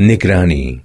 निगरानी।